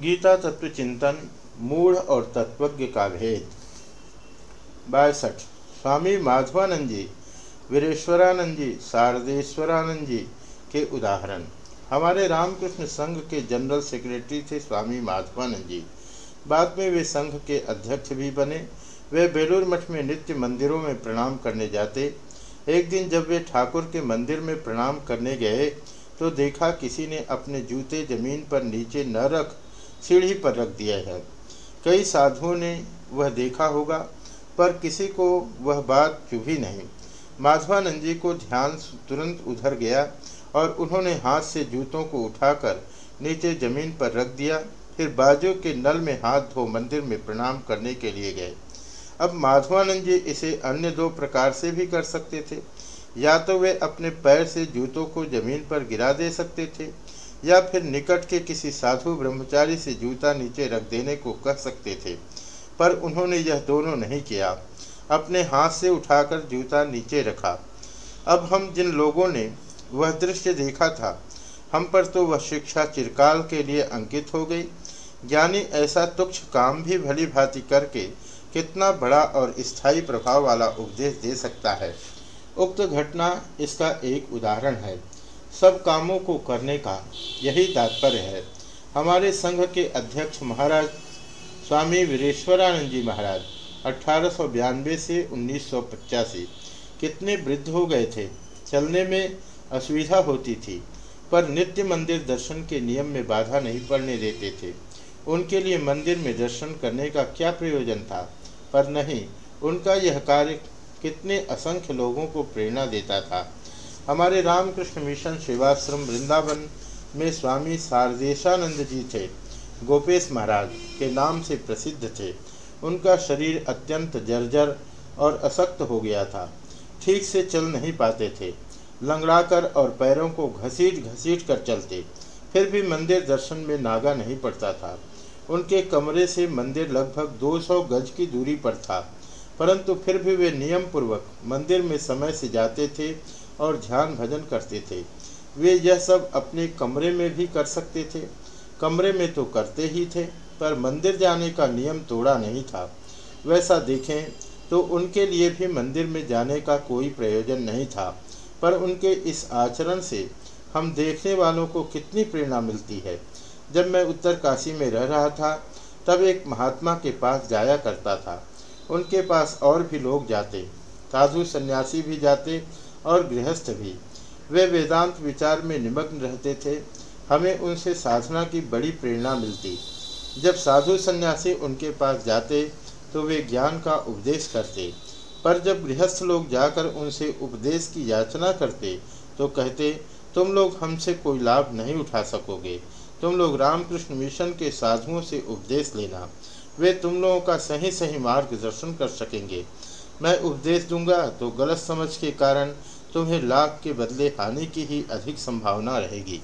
गीता तत्व चिंतन, मूढ़ और तत्वज्ञ का भेद। बासठ। स्वामी माधवानंद जी, वीरेश्वरानंद जी, शारदेश्वरानंद जी के उदाहरण। हमारे रामकृष्ण संघ के जनरल सेक्रेटरी थे स्वामी माधवानंद जी। बाद में वे संघ के अध्यक्ष भी बने। वे बेलूर मठ में नित्य मंदिरों में प्रणाम करने जाते। एक दिन जब वे ठाकुर के मंदिर में प्रणाम करने गए तो देखा किसी ने अपने जूते ज़मीन पर नीचे न रख सीढ़ी पर रख दिया है। कई साधुओं ने वह देखा होगा, पर किसी को वह बात चुभी नहीं। माधवानंद जी को ध्यान तुरंत उधर गया और उन्होंने हाथ से जूतों को उठाकर नीचे ज़मीन पर रख दिया, फिर बाजू के नल में हाथ धो मंदिर में प्रणाम करने के लिए गए। अब माधवानंद जी इसे अन्य दो प्रकार से भी कर सकते थे। या तो वे अपने पैर से जूतों को ज़मीन पर गिरा दे सकते थे या फिर निकट के किसी साधु ब्रह्मचारी से जूता नीचे रख देने को कह सकते थे, पर उन्होंने यह दोनों नहीं किया। अपने हाथ से उठाकर जूता नीचे रखा। अब हम जिन लोगों ने वह दृश्य देखा था, हम पर तो वह शिक्षा चिरकाल के लिए अंकित हो गई। ज्ञानी ऐसा तुक्ष काम भी भली भांति करके कितना बड़ा और स्थायी प्रभाव वाला उपदेश दे सकता है। उक्त घटना इसका एक उदाहरण है। सब कामों को करने का यही तात्पर्य है। हमारे संघ के अध्यक्ष महाराज स्वामी वीरेश्वरानंद जी महाराज, अठारह से उन्नीस सौ पचासी, कितने वृद्ध हो गए थे, चलने में असुविधा होती थी, पर नित्य मंदिर दर्शन के नियम में बाधा नहीं पड़ने देते थे। उनके लिए मंदिर में दर्शन करने का क्या प्रयोजन था? पर नहीं, उनका यह कार्य कितने असंख्य लोगों को प्रेरणा देता था। हमारे रामकृष्ण मिशन सेवाश्रम वृंदावन में स्वामी शारदेशानंद जी थे, गोपेश महाराज के नाम से प्रसिद्ध थे। उनका शरीर अत्यंत जर्जर और असक्त हो गया था। ठीक से चल नहीं पाते थे। लंगड़ाकर और पैरों को घसीट घसीट कर चलते। फिर भी मंदिर दर्शन में नागा नहीं पड़ता था। उनके कमरे से मंदिर लगभग 200 गज की दूरी पर था। परंतु फिर भी वे नियम पूर्वक मंदिर में समय से जाते थे और ध्यान भजन करते थे। वे यह सब अपने कमरे में भी कर सकते थे। कमरे में तो करते ही थे, पर मंदिर जाने का नियम तोड़ा नहीं था। वैसा देखें तो उनके लिए भी मंदिर में जाने का कोई प्रयोजन नहीं था, पर उनके इस आचरण से हम देखने वालों को कितनी प्रेरणा मिलती है। जब मैं उत्तर काशी में रह रहा था, तब एक महात्मा के पास जाया करता था। उनके पास और भी लोग जाते, साधु सन्यासी भी जाते और गृहस्थ भी। वे वेदांत विचार में निमग्न रहते थे। हमें उनसे साधना की बड़ी प्रेरणा मिलती। जब साधु सन्यासी उनके पास जाते तो वे ज्ञान का उपदेश करते। पर जब गृहस्थ लोग जाकर उनसे उपदेश की याचना करते तो कहते, तुम लोग हमसे कोई लाभ नहीं उठा सकोगे। तुम लोग रामकृष्ण मिशन के साधुओं से उपदेश लेना। वे तुम लोगों का सही सही मार्गदर्शन कर सकेंगे। मैं उपदेश दूँगा तो गलत समझ के कारण तुम्हें लाभ के बदले हानि की ही अधिक संभावना रहेगी।